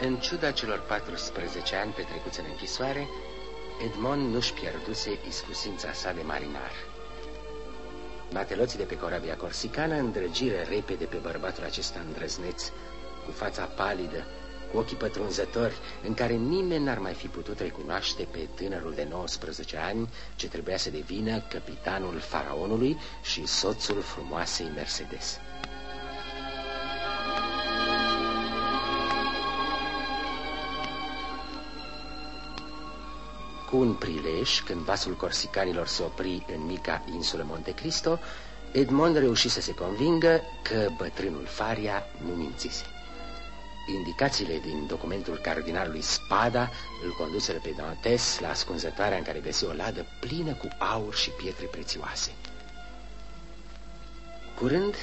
În ciuda celor 14 ani petrecuți în închisoare, Edmond nu-și pierduse iscusința sa de marinar. Mateloții de pe corabia corsicană îndrăgire repede pe bărbatul acesta îndrăzneț, cu fața palidă, cu ochii pătrunzători, în care nimeni n-ar mai fi putut recunoaște pe tânărul de 19 ani ce trebuia să devină capitanul faraonului și soțul frumoasei Mercedes. Cu un prilej, când vasul corsicanilor se opri în mica insulă Monte Cristo, Edmond reuși să se convingă că bătrânul Faria nu mințise. Indicațiile din documentul cardinalului Spada îl conduseră pe Dantes la ascunzătoarea în care găsi o ladă plină cu aur și pietre prețioase. Curând,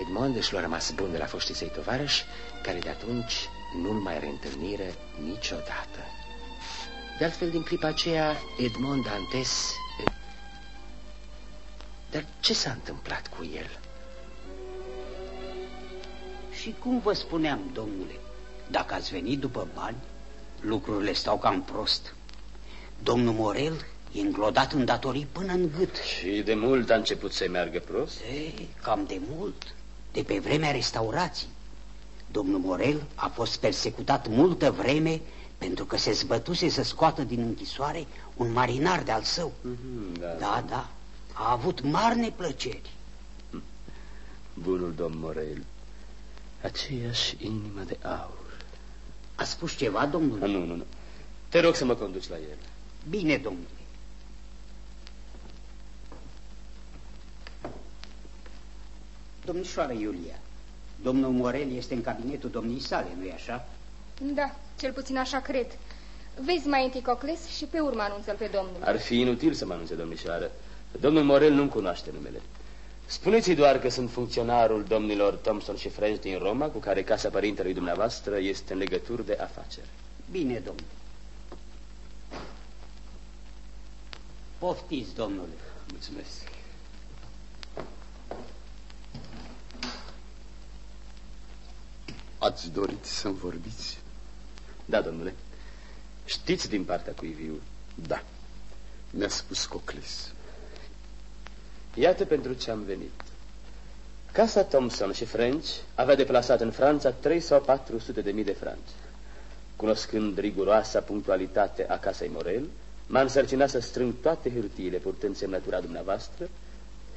Edmond își lua rămas bun de la foștii săi tovarăși, care de atunci nu-l mai reîntâlniră niciodată. De altfel, din clipa aceea, Edmond Dantes... Dar ce s-a întâmplat cu el? Și cum vă spuneam, domnule, dacă ați venit după bani, lucrurile stau cam prost. Domnul Morel e înglodat în datorii până în gât. Și de mult a început să meargă prost? Ei, cam de mult, de pe vremea restaurației. Domnul Morel a fost persecutat multă vreme pentru că se zbătuse să scoată din închisoare un marinar de-al său. Mm -hmm, da, da, da, a avut mari neplăceri. Bunul domn Morel, aceeași inimă de aur. A spus ceva, domnule? Nu, nu, nu. Te rog să mă conduci la el. Bine, domnule. Domnișoară Iulia, domnul Morel este în cabinetul domnii sale, nu-i așa? Da, cel puțin așa cred. Vezi mai întâi Cocles și pe urmă anunță-l pe domnul. Ar fi inutil să mă anunțe, domnișoară. Domnul Morel nu-mi cunoaște numele. Spuneți-i doar că sunt funcționarul domnilor Thompson și French din Roma, cu care casa părintelui dumneavoastră este în legături de afaceri. Bine, domnule. Poftiți, domnule. Mulțumesc. Ați dorit să-mi vorbiți? Da, domnule. Știți din partea cui viu? Da. Mi-a spus Cocles. Iată pentru ce am venit. Casa Thompson și French avea deplasat în Franța 3 sau 400 de mii de franci. Cunoscând riguroasa punctualitate a casei Morel, m-a însărcinat să strâng toate hârtiile purtând semnătura dumneavoastră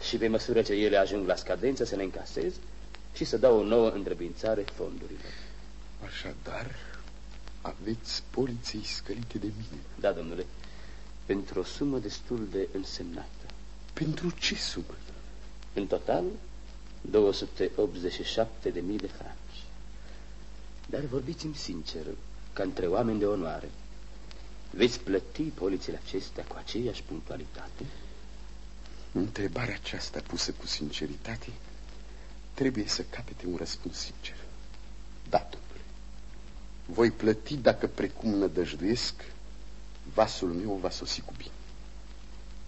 și pe măsură ce ele ajung la scadență să le încasez și să dau o nouă întrebințare fondurilor. Așadar, aveți poliții scălite de mine. Da, domnule, pentru o sumă destul de însemnată. Pentru ce sumă? În total, 287.000 de mii de franci. Dar vorbiți-mi sincer, ca între oameni de onoare, veți plăti polițile acestea cu aceeași punctualitate? Întrebarea aceasta pusă cu sinceritate trebuie să capete un răspuns sincer. Da, domnule. Voi plăti dacă, precum nădăjduiesc, vasul meu va sosi cu bine.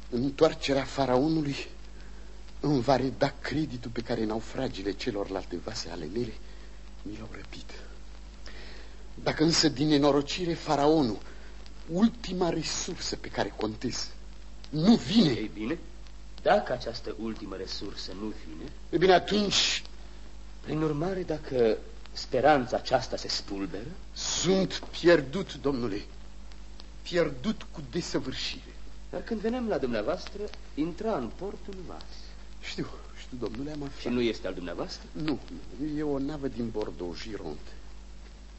Întoarcerea faraonului îmi va reda creditul pe care naufragile celorlalte vase ale mele mi l-au răpit. Dacă însă din nenorocire faraonul, ultima resursă pe care contez, nu vine... Ei bine, dacă această ultimă resursă nu vine... E bine, atunci... Prin urmare, dacă speranța aceasta se spulberă... Sunt pierdut, domnule. Pierdut cu desăvârșire. Dar când venem la dumneavoastră, intra în port un vas. Știu, știu, domnule, am aflat. Și nu este al dumneavoastră? Nu, e o navă din Bordeaux, Gironde.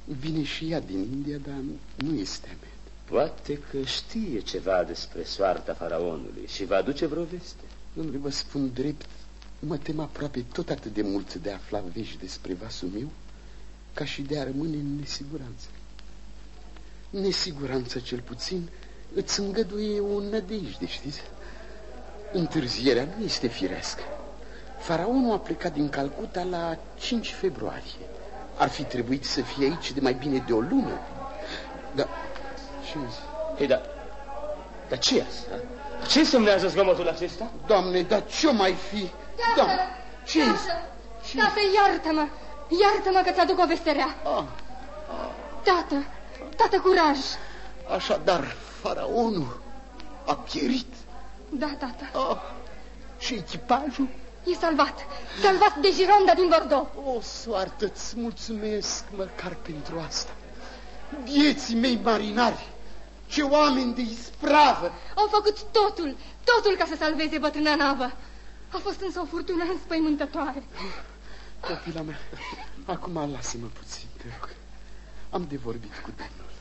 Vine și ea din India, dar nu este a mea. Poate că știe ceva despre soarta faraonului și va aduce vreo veste. Domnule, vă spun drept, mă tem aproape tot atât de mult de a afla vești despre vasul meu, ca și de a rămâne în nesiguranță. Nesiguranță, cel puțin, îți îngăduie o nădejde, știți? Întârzierea nu este firească. Faraonul a plecat din Calcuta la 5 februarie. Ar fi trebuit să fie aici de mai bine de o lună. Da, ce Ei, da, dar ce asta? Ce semnează zgomotul acesta? Doamne, dar ce mai fi? Tată, Doamne, ce tată, tată, iartă-mă, iartă-mă că ți-aduc o veste rea. Ah, ah, Tată, tată, curaj! Așadar, faraonul a pierit. Da, tată. Oh, și echipajul? E salvat. Salvat de Gironda din Bordeaux. O, soartă, îți mulțumesc măcar pentru asta. Vieții mei marinari, ce oameni de ispravă! Au făcut totul, totul ca să salveze bătrâna navă. A fost însă o furtună înspăimântătoare. Copila mea, acum lasă-mă puțin, te rog. Am de vorbit cu domnul.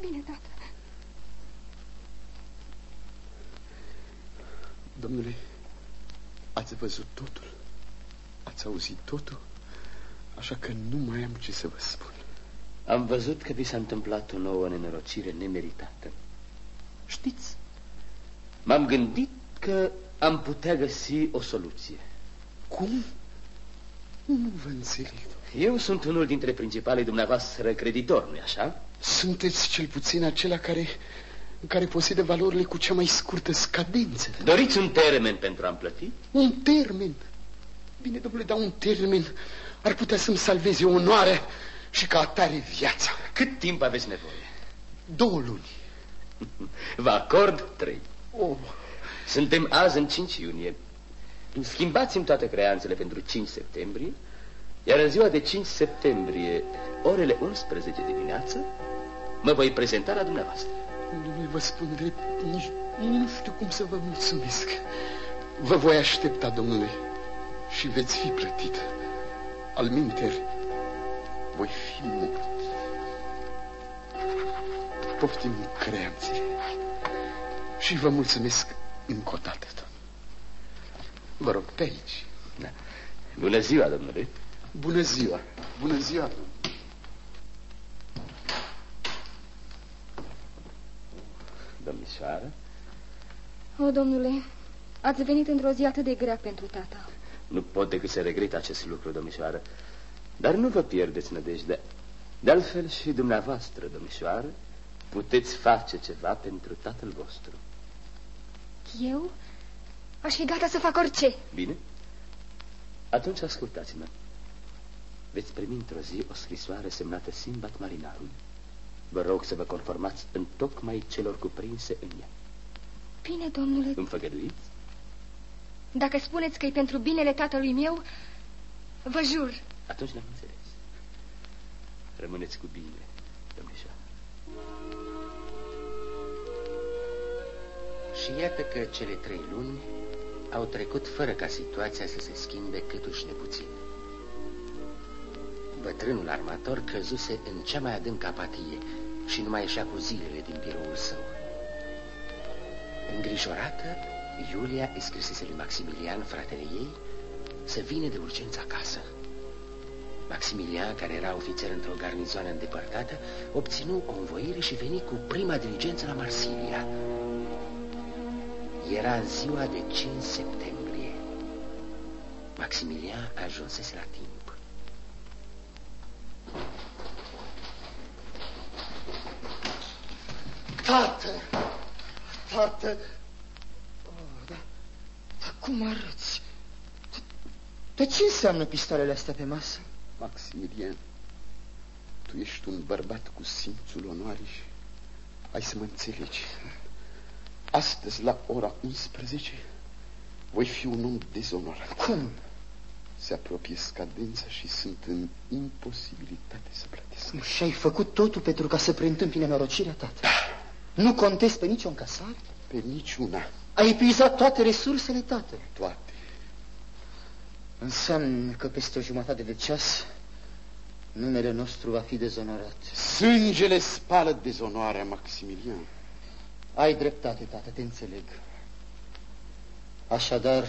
Bine, tată. Domnule, ați văzut totul? Ați auzit totul? Așa că nu mai am ce să vă spun. Am văzut că vi s-a întâmplat o nouă nenorocire nemeritată. Știți, m-am gândit că am putea găsi o soluție. Cum? Nu vă înțeleg. Eu sunt unul dintre principalii dumneavoastră creditori, nu-i așa? Sunteți cel puțin acela care, care posedă valorile cu cea mai scurtă scadență. Doriți un termen pentru a-mi plăti? Un termen? Bine, domnule, dar un termen ar putea să-mi salveze onoarea și ca atare viața. Cât timp aveți nevoie? Două luni. Vă acord trei. Oh. Suntem azi în 5 iunie. Schimbați-mi toate creanțele pentru 5 septembrie, iar în ziua de 5 septembrie, orele 11 dimineață, mă voi prezenta la dumneavoastră. Nu vă spun drept, nici nu știu cum să vă mulțumesc. Vă voi aștepta, domnule, și veți fi plătit. Al minter, voi fi mult. Poftim creanțele. Și vă mulțumesc încă o dată, Vă rog, pe aici. Da. Bună ziua, domnule. Bună ziua. Bună ziua. Domnișoară? O, domnule, ați venit într-o zi atât de grea pentru tata. Nu pot decât să regret acest lucru, domnișoară. Dar nu vă pierdeți nădejde. De altfel și dumneavoastră, domnișoară, puteți face ceva pentru tatăl vostru. Eu? Aș fi gata să fac orice. Bine? Atunci ascultați-mă. Veți primi într-o zi o scrisoare semnată Simbat Marinarul. Vă rog să vă conformați în tocmai celor cuprinse în ea. Bine, domnule. Îmi făgăduiți? Dacă spuneți că e pentru binele tatălui meu, vă jur. Atunci ne-am înțeles. Rămâneți cu bine, domnișoară. Și iată că cele trei luni au trecut fără ca situația să se schimbe câtuși nepuțin. Bătrânul armator căzuse în cea mai adâncă apatie și nu mai ieșea cu zilele din biroul său. Îngrijorată, Iulia îi scrisese lui Maximilian, fratele ei, să vină de urgență acasă. Maximilian, care era ofițer într-o garnizoană îndepărtată, obținu o învoire și veni cu prima diligență la Marsilia. Era ziua de 5 septembrie. Maximilian ajunsese la timp. Tată! Tată! Oh, dar, dar cum arăți? Dar ce înseamnă pistolele astea pe masă? Maximilian, tu ești un bărbat cu simțul onoarii și ai să mă înțelegi. Astăzi, la ora 11, voi fi un om dezonorat. Cum? Se apropie scadența și sunt în imposibilitate să plătesc. Și ai făcut totul pentru ca să preîntâmpine norocirea, tată? Da. Nu contezi pe nicio încasare? Pe niciuna. Ai epuizat toate resursele, tată? Toate. Înseamnă că peste o jumătate de ceas numele nostru va fi dezonorat. Sângele spală dezonoarea, Maximilian. Ai dreptate, tată, te înțeleg. Așadar,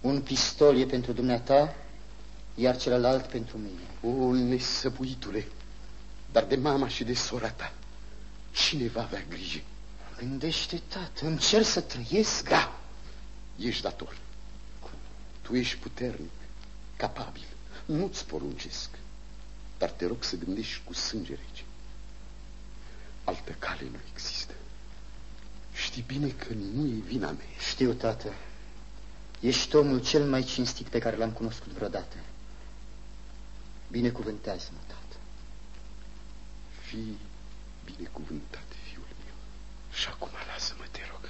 un pistol e pentru dumneata, iar celălalt pentru mine. O, nesăbuitule, dar de mama și de sora ta, cine va avea grijă? Gândește, tată, încerc să trăiesc. Da, ești dator. Tu ești puternic, capabil, nu-ți poruncesc, dar te rog să gândești cu sânge rece. Altă cale nu există. Știi bine că nu e vina mea. Știu, tată. Ești omul cel mai cinstit pe care l-am cunoscut vreodată. Binecuvântează-mă, tată. Fii binecuvântat, fiul meu. Și acum lasă-mă, te rog.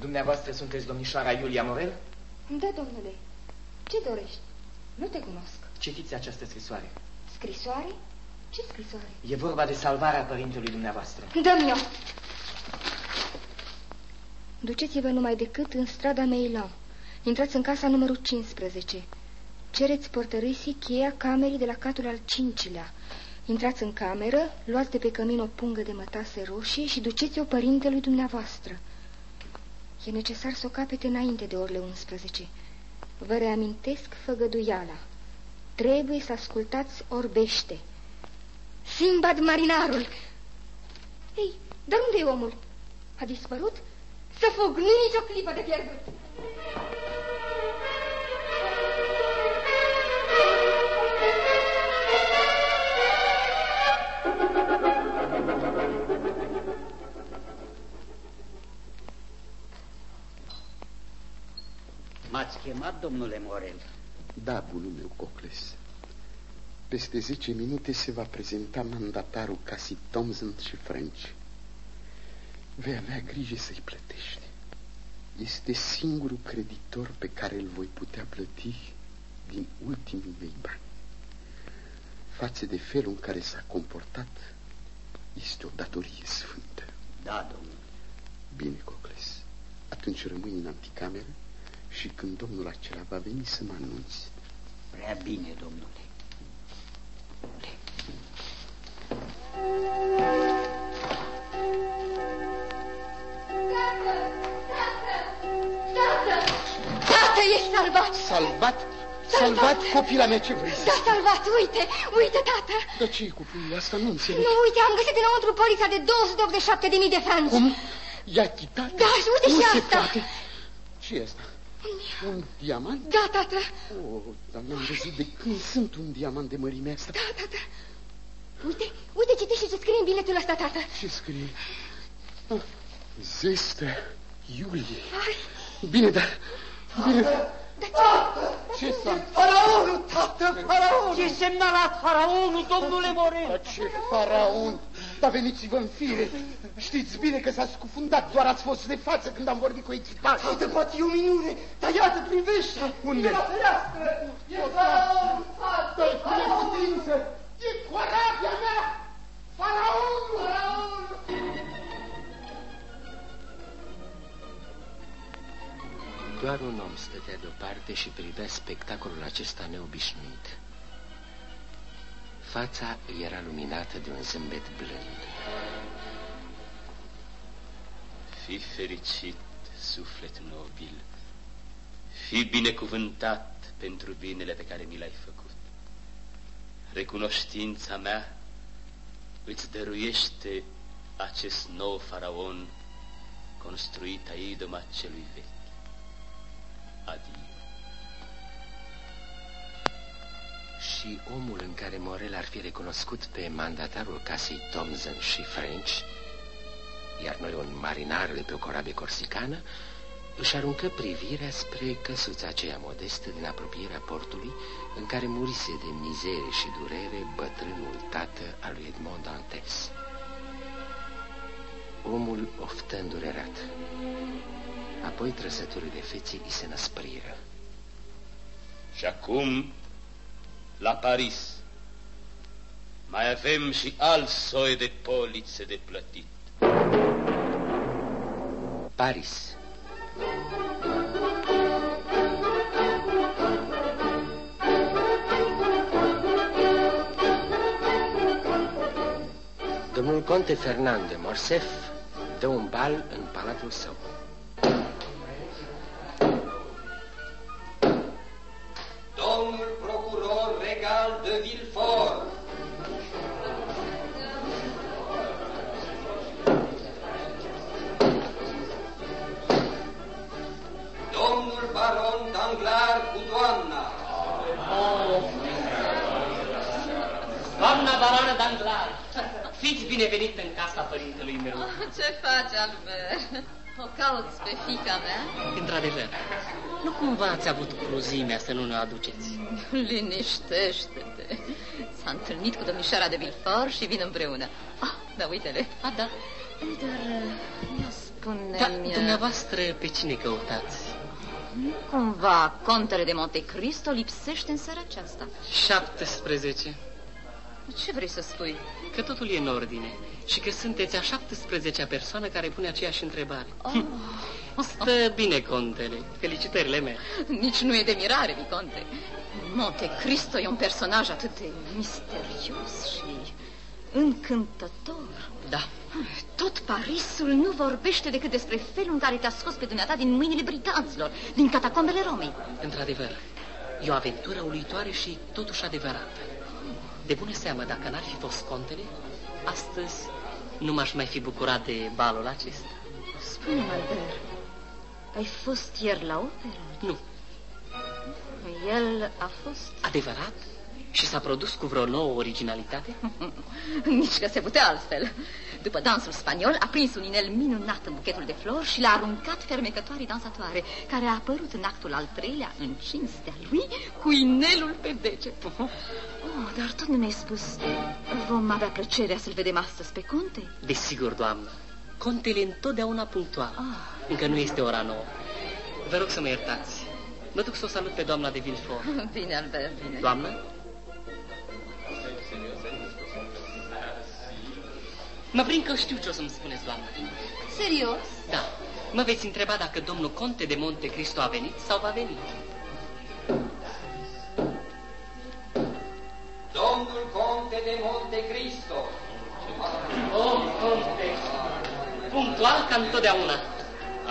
Dumneavoastră sunteți domnișoara Iulia Morel? Da, domnule. Ce dorești? Nu te cunosc. Citiți această scrisoare. Scrisoare? Ce scrisoare? E vorba de salvarea părintelui dumneavoastră. Dă-mi-o! Duceți-vă numai decât în strada Meilan. Intrați în casa numărul 15. Cereți portărisii cheia camerei de la catul al cincilea. Intrați în cameră, luați de pe cămin o pungă de mătase roșie și duceți-o părintelui dumneavoastră. E necesar să o capete înainte de orele 11. Vă reamintesc făgăduiala. Trebuie să ascultați orbește. Simbad marinarul! Ei, dar unde e omul? A dispărut? Să fug, nu nicio clipă de pierdut! M-ați chemat, domnule Morel? Da, bunul meu, Cocles. Peste zece minute se va prezenta mandatarul casei Thomson și French. Vei avea grijă să-i plătești. Este singurul creditor pe care îl voi putea plăti din ultimii mei bani. Față de felul în care s-a comportat, este o datorie sfântă. Da, domnule. Bine, Cocles. Atunci rămâi în anticameră și când domnul acela va veni să mă anunți. Prea bine, domnule. Tată, ești salvat! Salvat? Salvat copila mea, ce vrei să Da, salvat, uite, uite, tată! Dar ce e cu puiul asta? Nu înțeleg. Nu, uite, am găsit înăuntru polița de 287.000 de franci. Cum? I-a chitat? Da, și uite nu și se asta. Poate. ce e asta? Un diamant? Da, tată, Oh, dar n-am văzut de când sunt un diamant de mărimea asta. da, tată. Uite, uite, citește ce scrie în biletul ăsta, tată. Ce scrie? Ah, zestă, Iulie. Ai, Bine, dar... Bine, dar... Ce s-a... Faraonul, tată, faraonul! Ce semnalat faraonul, domnule Morel? Dar ce faraon! Dar veniți-vă în fire! Știți bine că s-a scufundat, doar ați fost de față când am vorbit cu echipajul. Tată, poate e o minune, dar iată, privește! Unde? E la fereastră! E faraonul, tată! Dar cum e putință? E corabia mea! Faraonul! Faraonul! Doar un om stătea deoparte și privea spectacolul acesta neobișnuit. Fața îi era luminată de un zâmbet blând. Fii fericit, suflet nobil. Fii binecuvântat pentru binele pe care mi l-ai făcut. Recunoștința mea îți dăruiește acest nou faraon construit a idoma celui vechi. Adio. Și omul în care Morel ar fi recunoscut pe mandatarul casei Thomson și French, iar noi un marinar de pe o corabie corsicană, își aruncă privirea spre căsuța aceea modestă din apropierea portului, în care murise de mizerie și durere bătrânul tată al lui Edmond Dantes. Omul oftă îndurerat. Apoi trăsăturile feței îi se năspriră. Și acum, la Paris, mai avem și alt soi de polițe de plătit. Paris. Domnul conte Fernand de Morcerf dă un bal în palatul său. Domnul procuror regal de Villefort. Domnul baron Danglar cu doamna. Doamna baroană Danglar, fiți binevenit în casa părintelui meu. Ce faci, Albert? O cauți pe fica mea? Într-adevăr, nu cumva ați avut cruzimea să nu ne aduceți? Liniștește-te. S-a întâlnit cu domnișoara de Villefort și vin împreună. Ah, da, uite-le. A, da. Dar, ia spune Da, dumneavoastră pe cine căutați? Nu cumva contele de Monte Cristo lipsește în seara aceasta. 17. Ce vrei să spui? Că totul e în ordine și că sunteți a 17-a persoană care pune aceeași întrebare. Oh. Stă bine, contele. Felicitările mele. Nici nu e de mirare, Viconte. Monte Cristo e un personaj atât de misterios și încântător. Da. Tot Parisul nu vorbește decât despre felul în care te-a scos pe dumneata din mâinile britanților, din catacombele Romei. Într-adevăr, e o aventură uluitoare și totuși adevărată. De bună seamă, dacă n-ar fi fost contele, astăzi nu m-aș mai fi bucurat de balul acesta. Spune-mi, Albert, ai fost ieri la operă? Nu. El a fost? Adevărat? Și s-a produs cu vreo nouă originalitate? Nici că se putea altfel. După dansul spaniol, a prins un inel minunat în buchetul de flori și l-a aruncat fermecătoarei dansatoare, care a apărut în actul al treilea, în cinstea lui, cu inelul pe deget. Oh, dar tot nu mi-ai spus. Vom avea plăcerea să-l vedem astăzi pe conte? Desigur, doamnă. Contele întotdeauna punctual. Ah. Încă nu este ora nouă. Vă rog să mă iertați. Mă duc să o salut pe doamna de Villefort. Bine, Albert, bine. Doamnă? Mă prind că știu ce o să-mi spuneți, doamnă. Serios? Da. Mă veți întreba dacă domnul conte de Monte Cristo a venit sau va veni. Domnul conte de Monte Cristo. Oh, conte! Punctual ca întotdeauna.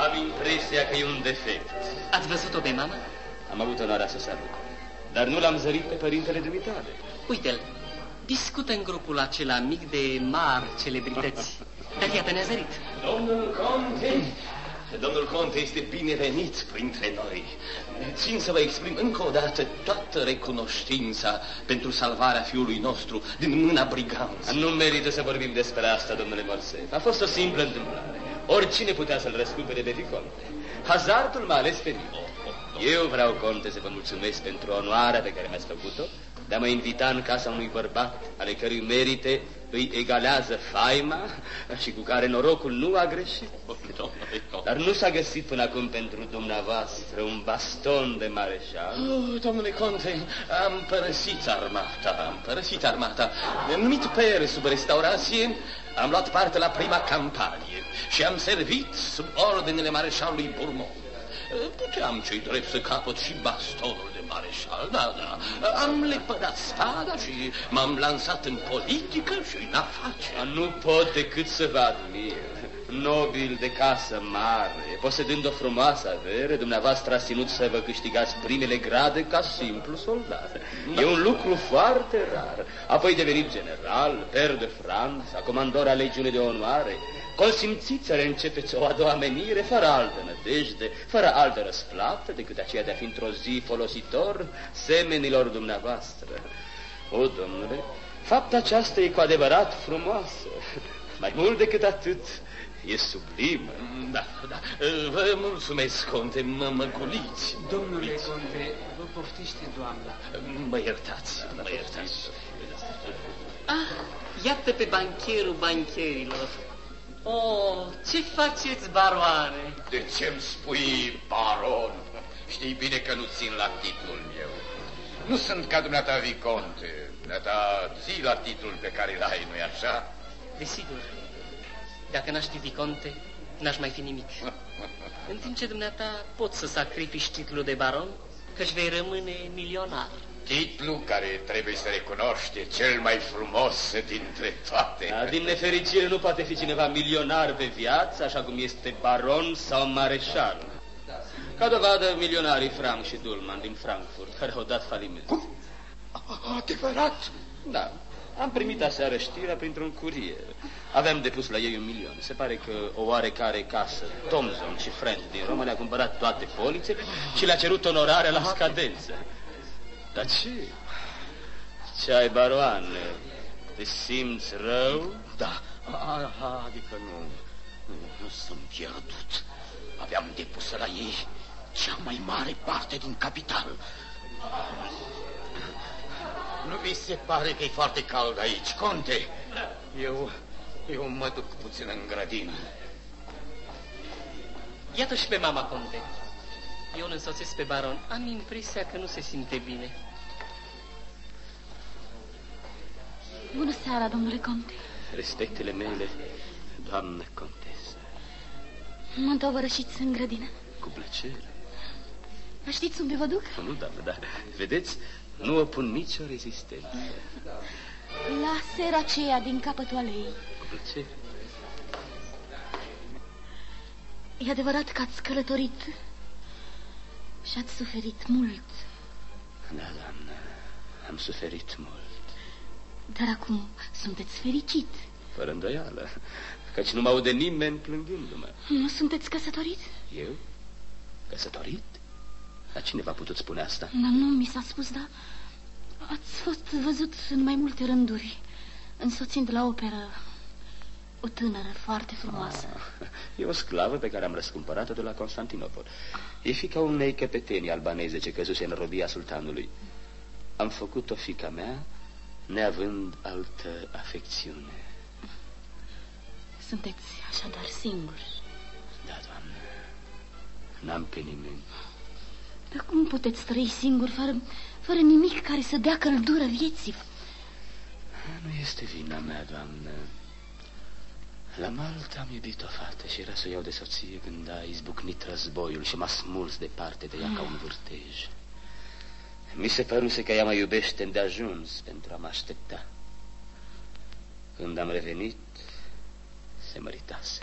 Am impresia că e un defect. Ați văzut-o pe mama? Am avut onoarea să salut. Dar nu l-am zărit pe părintele dumitale. Uite-l. Discută în grupul acela mic de mari celebrități. Dar iată ne-a zărit. Domnul Conte, domnul Conte este binevenit printre noi. Țin să vă exprim încă o dată toată recunoștința pentru salvarea fiului nostru din mâna briganți. Nu merită să vorbim despre asta, domnule Morsef. A fost o simplă întâmplare. Oricine putea să-l răscumpere de Viconte. Hazardul m-a ales pe mine. Eu vreau, Conte, să vă mulțumesc pentru onoarea pe care mi-ați făcut-o de a mă invita în casa unui bărbat ale cărui merite îi egalează faima și cu care norocul nu a greșit. Dar nu s-a găsit până acum pentru dumneavoastră un baston de mareșal. Oh, domnule Conte, am părăsit armata, am părăsit armata. Numit per sub restaurație, am luat parte la prima campanie și am servit sub ordinele mareșalului Bourmont. Puteam cei drept să capăt și bastonul de mareșal, da, da. Am lepădat spada și m-am lansat în politică și în afaceri. Nu pot decât să vă admir. Nobil de casă mare, posedând o frumoasă avere, dumneavoastră ați ținut să vă câștigați primele grade ca simplu soldat. Da. E un lucru foarte rar. Apoi devenit general, per de Franța, comandor al legiunii de onoare, consimțiți să reîncepeți o a doua menire fără altă nădejde, fără altă răsplată decât aceea de a fi într-o zi folositor semenilor dumneavoastră. O, domnule, fapta aceasta e cu adevărat frumoasă. Mai mult decât atât, e sublimă. Da, da. Vă mulțumesc, conte, mă măguliți. Domnule conte, vă poftește doamna. Mă iertați, mă iertați. Ah, iată pe bancherul bancherilor. Oh, ce faceți, baroane? De ce-mi spui baron? Știi bine că nu țin la titlul meu. Nu sunt ca dumneata Viconte. Dumneata ții la titlul pe care îl ai, nu-i așa? Desigur. Dacă n-aș fi Viconte, n-aș mai fi nimic. În timp ce dumneata poți să sacrifici titlul de baron, căci vei rămâne milionar. Titlu care trebuie să recunoște cel mai frumos dintre toate. Da, din nefericire nu poate fi cineva milionar pe viață, așa cum este baron sau mareșal. Ca dovadă, milionarii Frank și Dulman din Frankfurt, care au dat faliment. Adevărat? Da. Am primit aseară știrea printr-un curier. Aveam depus la ei un milion. Se pare că o oarecare casă, Thomson și Friends din Roma, le-a cumpărat toate polițele și le-a cerut onorarea la scadență. Dar ce? Ce ai, baroane? Te simți rău? Da, a, a, adică nu, nu, nu sunt pierdut. Aveam depusă la ei cea mai mare parte din capital. Nu vi se pare că e foarte cald aici, conte? Eu, eu mă duc puțin în grădină. Iată și pe mama, conte. Eu îl însoțesc pe baron. Am impresia că nu se simte bine. Bună seara, domnule conte. Respectele mele, doamnă contesă. Mă întovărășiți în grădină. Cu plăcere. Vă știți unde vă duc? Nu, doamnă, dar vedeți, nu opun nicio rezistență. La sera aceea din capătul alei. Cu plăcere. E adevărat că ați călătorit și ați suferit mult. Da, doamnă, am suferit mult. Dar acum sunteți fericit. Fără îndoială, căci nu mă aude nimeni plângându-mă. Nu sunteți căsătorit? Eu? Căsătorit? Dar cine v-a putut spune asta? Dar nu mi s-a spus, da? Ați fost văzut în mai multe rânduri, însoțind la operă o tânără foarte frumoasă. Ah, e o sclavă pe care am răscumpărat-o de la Constantinopol. E fica unei căpetenii albaneze ce căzuse în robia sultanului. Am făcut-o fica mea neavând altă afecțiune. Sunteți așadar singuri. Da, doamnă. N-am pe nimeni. Dar cum puteți trăi singur fără, fără nimic care să dea căldură vieții? Nu este vina mea, doamnă. La Malta am iubit o fată și era să o iau de soție când a izbucnit războiul și m-a smuls departe de ea ca un vârtej. Mi se păruse că ea mă iubește îndeajuns pentru a mă aștepta. Când am revenit, se măritase.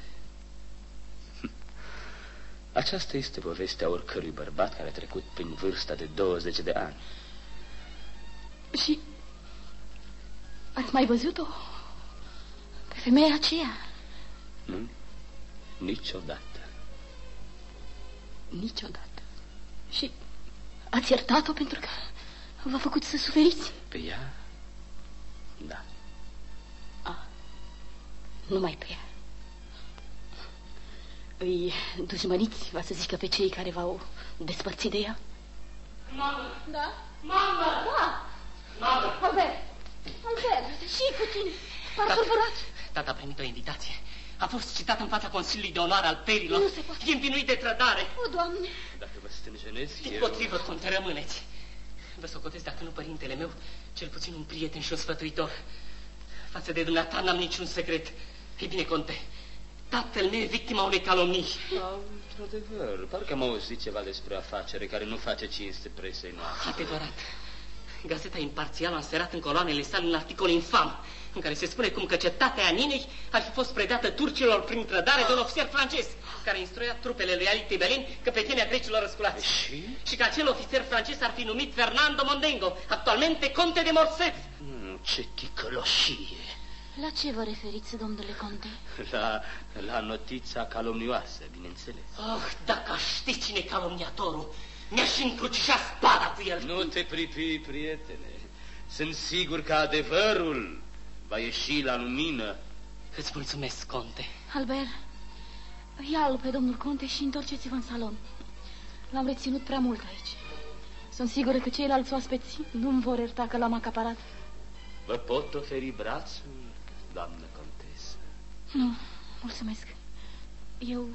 Aceasta este povestea oricărui bărbat care a trecut prin vârsta de 20 de ani. Și ați mai văzut-o? Pe femeia aceea? Nu, niciodată. Niciodată. Și ați iertat-o pentru că v-a făcut să suferiți? Pe ea? Da. A, numai pe ea. Îi dușmăniți, va să zică, pe cei care v-au despărțit de ea? Mamă! Da? Mamă! Da! Mamă! Albert! Albert, și cu tine? M-a tulburat. Tata a primit o invitație. A fost citat în fața Consiliului de Onoare al Perilor. Nu se poate. E învinuit de trădare. O, Doamne! Dacă vă stânjenezi, Din potrivă, conte, rămâneți. Vă socotesc, dacă nu părintele meu, cel puțin un prieten și un sfătuitor. Față de dumneata n-am niciun secret. Ei bine, conte, tatăl meu e victima unei calomnii. Da, într-adevăr, parcă am auzit ceva despre o afacere care nu face cinste presei noastre. Adevărat. Gazeta Imparțială a înserat în coloanele sale un articol infam în care se spune cum că cetatea Aninei ar fi fost predată turcilor prin trădare de un ofițer francez care instruia trupele lui Ali Tibelin căpetenia grecilor răsculați. Și? Și că acel ofițer francez ar fi numit Fernando Mondengo, actualmente conte de Morset. Mm, ce ticăloșie! La ce vă referiți, domnule conte? La, la notița calomnioasă, bineînțeles. Oh, dacă aș ști cine e calomniatorul, mi-aș încrucișa spada cu el. Nu te pripi, prietene. Sunt sigur că adevărul va ieși la lumină. Îți mulțumesc, conte. Albert, ia-l pe domnul conte și întorceți-vă în salon. L-am reținut prea mult aici. Sunt sigură că ceilalți oaspeți nu-mi vor ierta că l-am acaparat. Vă pot oferi brațul, doamnă contesă? Nu, mulțumesc. Eu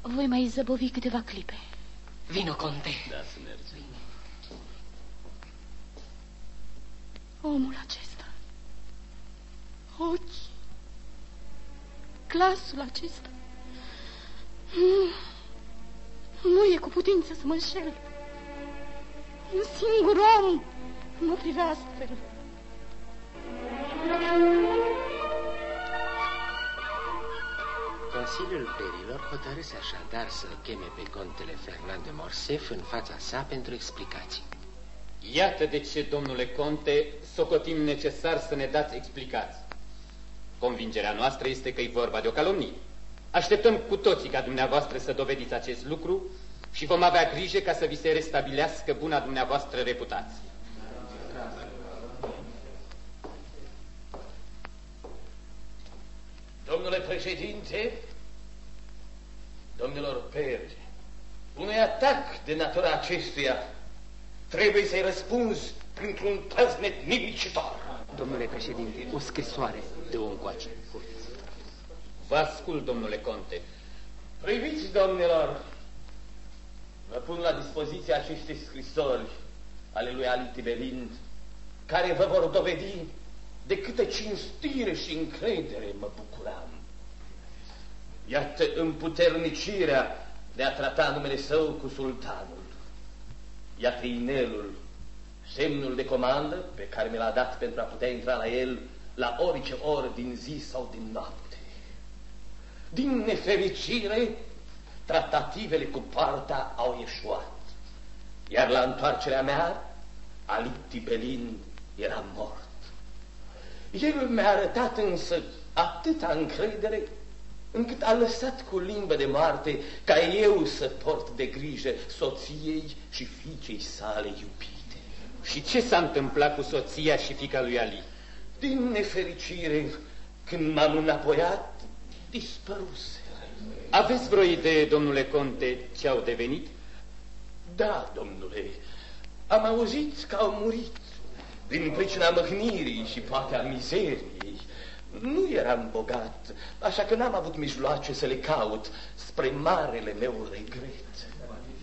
voi mai zăbovi câteva clipe. Vino, conte. Da, să mergem. Omul acesta. Ochi. Glasul acesta. Nu, nu e cu putință să mă înșel. Un singur om mă privea astfel. Consiliul Perilor hotărâse așadar să cheme pe contele Fernand de Morsef în fața sa pentru explicații. Iată de ce, domnule conte, socotim necesar să ne dați explicații. Convingerea noastră este că e vorba de o calomnie. Așteptăm cu toții ca dumneavoastră să dovediți acest lucru și vom avea grijă ca să vi se restabilească buna dumneavoastră reputație. Domnule președinte, Domnilor peri, unui atac de natura acestuia trebuie să-i răspunzi printr-un păznet nimicitor. Domnule președinte, o scrisoare de o încoace. Vă ascult, domnule conte. Priviți, domnilor, vă pun la dispoziție aceste scrisori ale lui Ali Tiberind, care vă vor dovedi de câtă cinstire și încredere mă bucuram. Iată împuternicirea de a trata numele său cu sultanul. Iată inelul, semnul de comandă pe care mi l-a dat pentru a putea intra la el la orice oră din zi sau din noapte. Din nefericire, tratativele cu partea au ieșuat, iar la întoarcerea mea, Ali Tibelin era mort. El mi-a arătat însă atâta încredere încât a lăsat cu limbă de moarte ca eu să port de grijă soției și fiicei sale iubite. Și ce s-a întâmplat cu soția și fica lui Ali? Din nefericire, când m-am înapoiat, dispăruse. Aveți vreo idee, domnule conte, ce au devenit? Da, domnule, am auzit că au murit din pricina măhnirii și poate a mizeriei. Nu eram bogat, așa că n-am avut mijloace să le caut spre marele meu regret.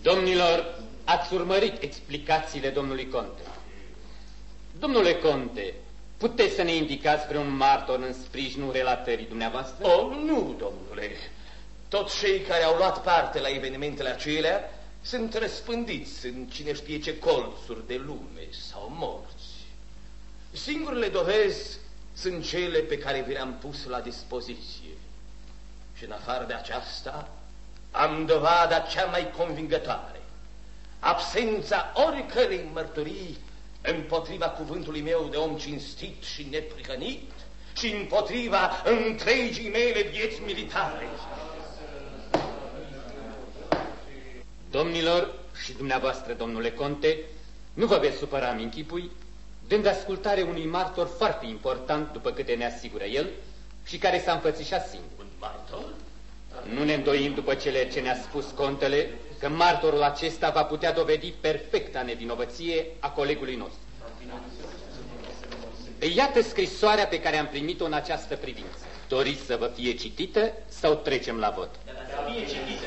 Domnilor, ați urmărit explicațiile domnului Conte. Domnule Conte, puteți să ne indicați vreun martor în sprijinul relatării dumneavoastră? Oh, nu, domnule. Toți cei care au luat parte la evenimentele acelea sunt răspândiți în cine știe ce colțuri de lume sau morți. Singurele dovezi sunt cele pe care vi le-am pus la dispoziție. Și în afară de aceasta, am dovada cea mai convingătoare. Absența oricărei mărturii împotriva cuvântului meu de om cinstit și neprihănit și împotriva întregii mele vieți militare. Domnilor și dumneavoastră, domnule Conte, nu vă veți supăra în închipui dând ascultare unui martor foarte important, după câte ne asigură el, și care s-a înfățișat singur. Un martor? Nu ne îndoim după cele ce ne-a spus contele, că martorul acesta va putea dovedi perfecta nevinovăție a colegului nostru. Iată scrisoarea pe care am primit-o în această privință. Doriți să vă fie citită sau trecem la vot? Să fie citită.